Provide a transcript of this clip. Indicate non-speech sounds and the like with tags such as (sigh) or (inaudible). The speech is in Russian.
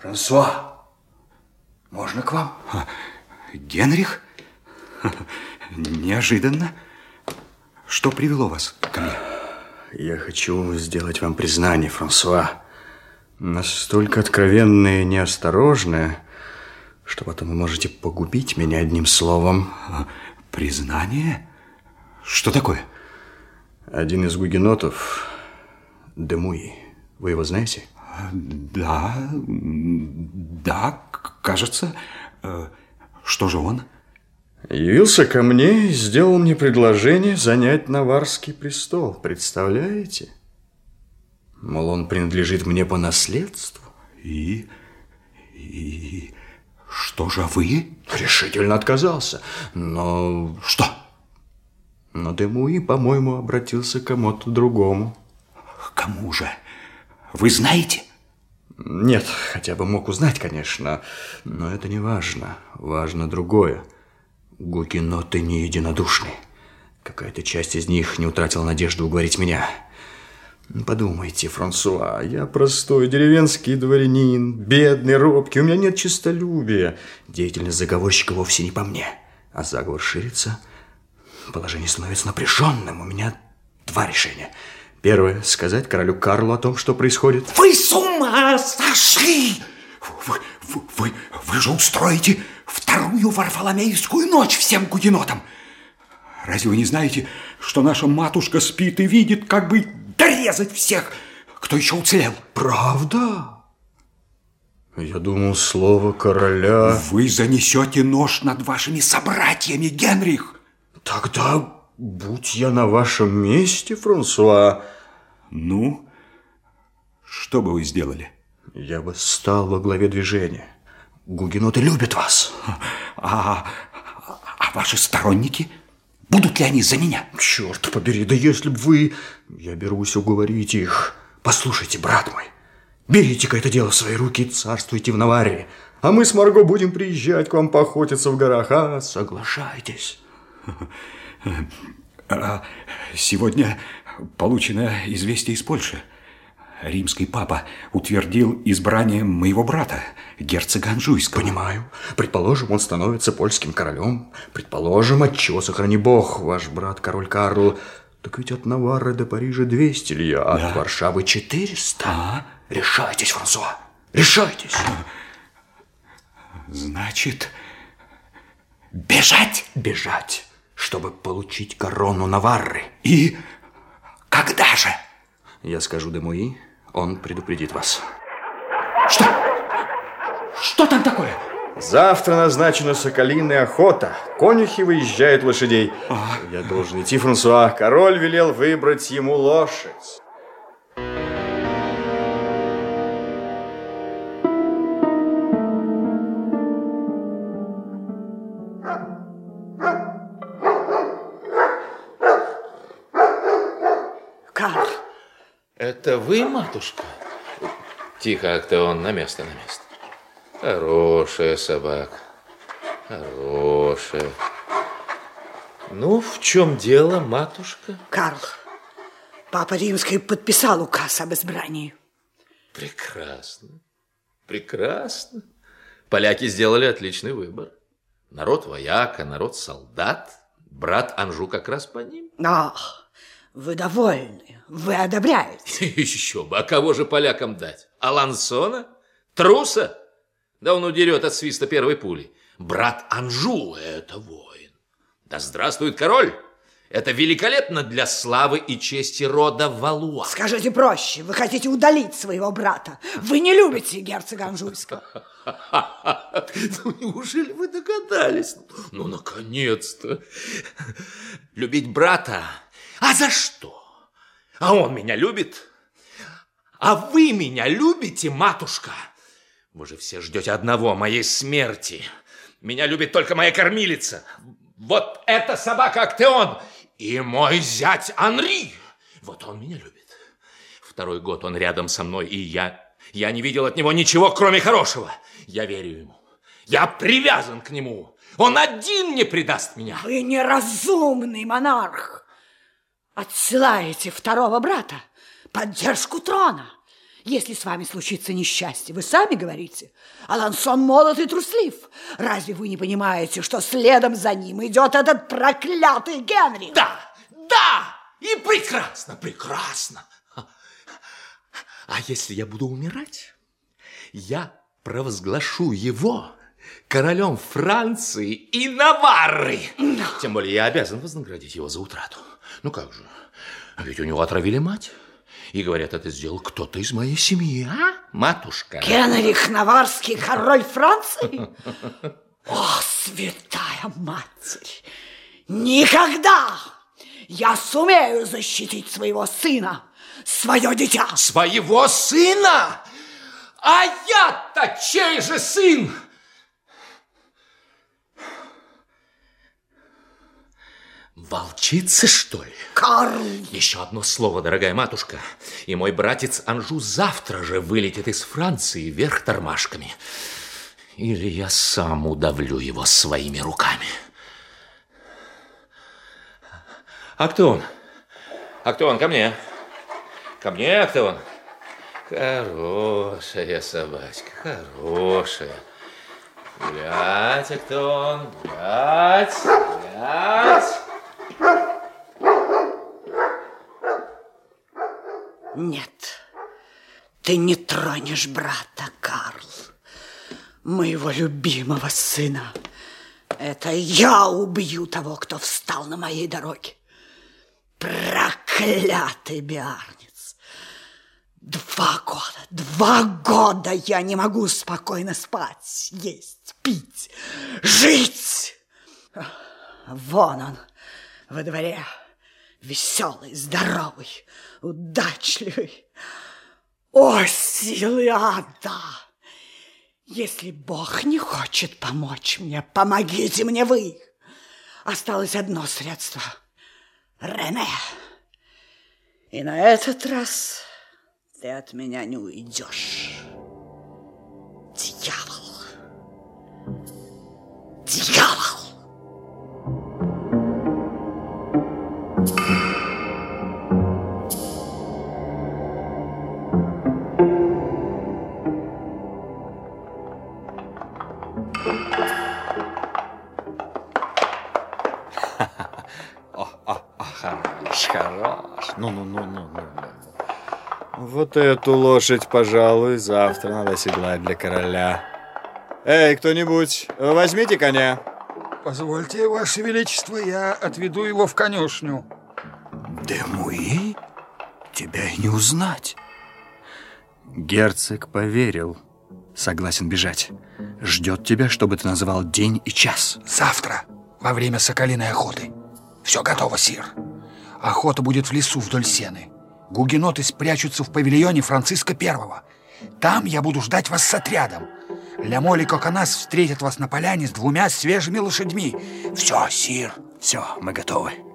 Франсуа, можно к вам? Генрих? Неожиданно. Что привело вас ко мне? Я хочу сделать вам признание, Франсуа. Настолько откровенное и неосторожное, что потом вы можете погубить меня одним словом. Признание? Что такое? Один из гугенотов, Демуи, вы его знаете? Да, да, кажется. Э, что же он? Явился ко мне и сделал мне предложение занять Наварский престол. Представляете? Мол, он принадлежит мне по наследству. И... и... что же вы? Решительно отказался. Но... Что? Но Демуи, по-моему, обратился к кому-то другому. Кому же? Вы знаете? Нет, хотя бы мог узнать, конечно, но это не важно. Важно другое. Гугеноты не единодушны. Какая-то часть из них не утратила надежду уговорить меня. Подумайте, Франсуа, я простой деревенский дворянин, бедный, робкий, у меня нет честолюбия. Деятельность заговорщика вовсе не по мне. А заговор ширится, положение становится напряженным. У меня два решения – Первое, сказать королю Карлу о том, что происходит. Вы с ума сошли! Вы, вы, вы, вы же устроите вторую Варфоломеевскую ночь всем гугенотам. Разве вы не знаете, что наша матушка спит и видит, как бы дорезать всех, кто еще уцелел? Правда? Я думал, слово короля... Вы занесете нож над вашими собратьями, Генрих. Тогда Будь я на вашем месте, Франсуа... Ну, что бы вы сделали? Я бы стал во главе движения. Гугеноты любят вас. А, а ваши сторонники? Будут ли они за меня? Черт побери, да если бы вы... Я берусь уговорить их. Послушайте, брат мой, берите-ка это дело в свои руки и царствуйте в Наварре. А мы с Марго будем приезжать к вам поохотиться в горах. А, соглашайтесь. (laughs) А, сегодня получено известие из Польши. Римский папа утвердил избрание моего брата, герцога Анжуйского. Понимаю. Предположим, он становится польским королем. Предположим, отчего, сохрани бог, ваш брат король Карл. Так ведь от Наварры до Парижа 200 ли, а да. от Варшавы 400. А? Решайтесь, Франсуа, решайтесь. Значит, бежать? Бежать чтобы получить корону Наварры. И когда же? Я скажу Демуи, он предупредит вас. Что? Что там такое? Завтра назначена соколиная охота. Конюхи выезжают лошадей. А? Я должен идти, Франсуа. Король велел выбрать ему лошадь. Это вы, матушка? Тихо, Актеон, на место, на место. Хорошая собака. Хорошая. Ну, в чем дело, матушка? Карл, папа Римский подписал указ об избрании. Прекрасно. Прекрасно. Поляки сделали отличный выбор. Народ вояка, народ солдат. Брат Анжу как раз по ним. Ах, вы довольны, вы одобряете. (laughs) Еще бы, а кого же полякам дать? Алансона? Труса? Да он удерет от свиста первой пули. Брат Анжу – это воин. Да здравствует король! Это великолепно для славы и чести рода Валуа. Скажите проще, вы хотите удалить своего брата. Вы не любите герцога Анжуйского. (laughs) Ну, неужели вы догадались? Ну, наконец-то. Любить брата а за что? А он меня любит? А вы меня любите, матушка? Вы же все ждете одного, моей смерти. Меня любит только моя кормилица. Вот эта собака Актеон и мой зять Анри. Вот он меня любит. Второй год он рядом со мной, и я... Я не видел от него ничего, кроме хорошего. Я верю ему. Я привязан к нему. Он один не предаст меня. Вы неразумный монарх отсылаете второго брата, поддержку трона. Если с вами случится несчастье, вы сами говорите. Алансон молод и труслив. Разве вы не понимаете, что следом за ним идет этот проклятый Генри? Да, да, и прекрасно, прекрасно. А если я буду умирать, я провозглашу его королем Франции и Наварры. Тем более я обязан вознаградить его за утрату. Ну как же, ведь у него отравили мать. И говорят, это сделал кто-то из моей семьи, а, матушка? Генрих Наварский, король Франции? (laughs) О, святая Матерь! Никогда я сумею защитить своего сына, свое дитя. Своего сына? А я-то чей же сын? Волчица, что ли? Карл! Еще одно слово, дорогая матушка, и мой братец Анжу завтра же вылетит из Франции вверх тормашками. Или я сам удавлю его своими руками. А кто он? А кто он? Ко мне. Ко мне, а кто он? Хорошая собачка, хорошая. Глядь, а кто он? Глядь, глядь. Нет, ты не тронешь брата, Карл, моего любимого сына. Это я убью того, кто встал на моей дороге. Проклятый биарнец! Два года, два года я не могу спокойно спать, есть, пить, жить. Вон он во дворе, веселый, здоровый, удачливый. О, силы ада! Если Бог не хочет помочь мне, помогите мне вы. Осталось одно средство. Рене. И на этот раз ты от меня не уйдешь. Дьявол. Дьявол. Ну-ну-ну-ну-ну. Вот эту лошадь, пожалуй, завтра надо седлать для короля. Эй, кто-нибудь, возьмите коня. Позвольте, Ваше Величество, я отведу его в конюшню. Демуи? Тебя и не узнать. Герцог поверил. Согласен бежать. Ждет тебя, чтобы ты называл день и час. Завтра, во время соколиной охоты. Все готово, сир. Охота будет в лесу вдоль сены. Гугеноты спрячутся в павильоне Франциска Первого. Там я буду ждать вас с отрядом. Лямоль и Коконас встретят вас на поляне с двумя свежими лошадьми. Все, сир. Все, мы готовы.